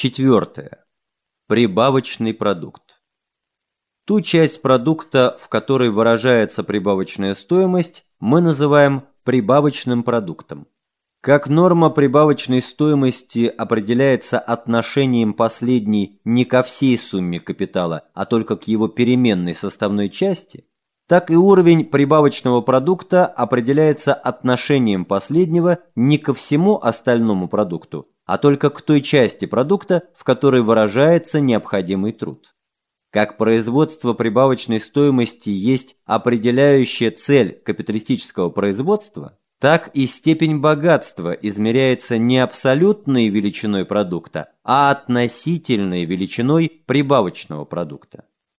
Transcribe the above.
Четвертое. Прибавочный продукт. Ту часть продукта, в которой выражается прибавочная стоимость, мы называем прибавочным продуктом. Как норма прибавочной стоимости определяется отношением последней не ко всей сумме капитала, а только к его переменной составной части, так и уровень прибавочного продукта определяется отношением последнего не ко всему остальному продукту, а только к той части продукта, в которой выражается необходимый труд. Как производство прибавочной стоимости есть определяющая цель капиталистического производства, так и степень богатства измеряется не абсолютной величиной продукта, а относительной величиной прибавочного продукта.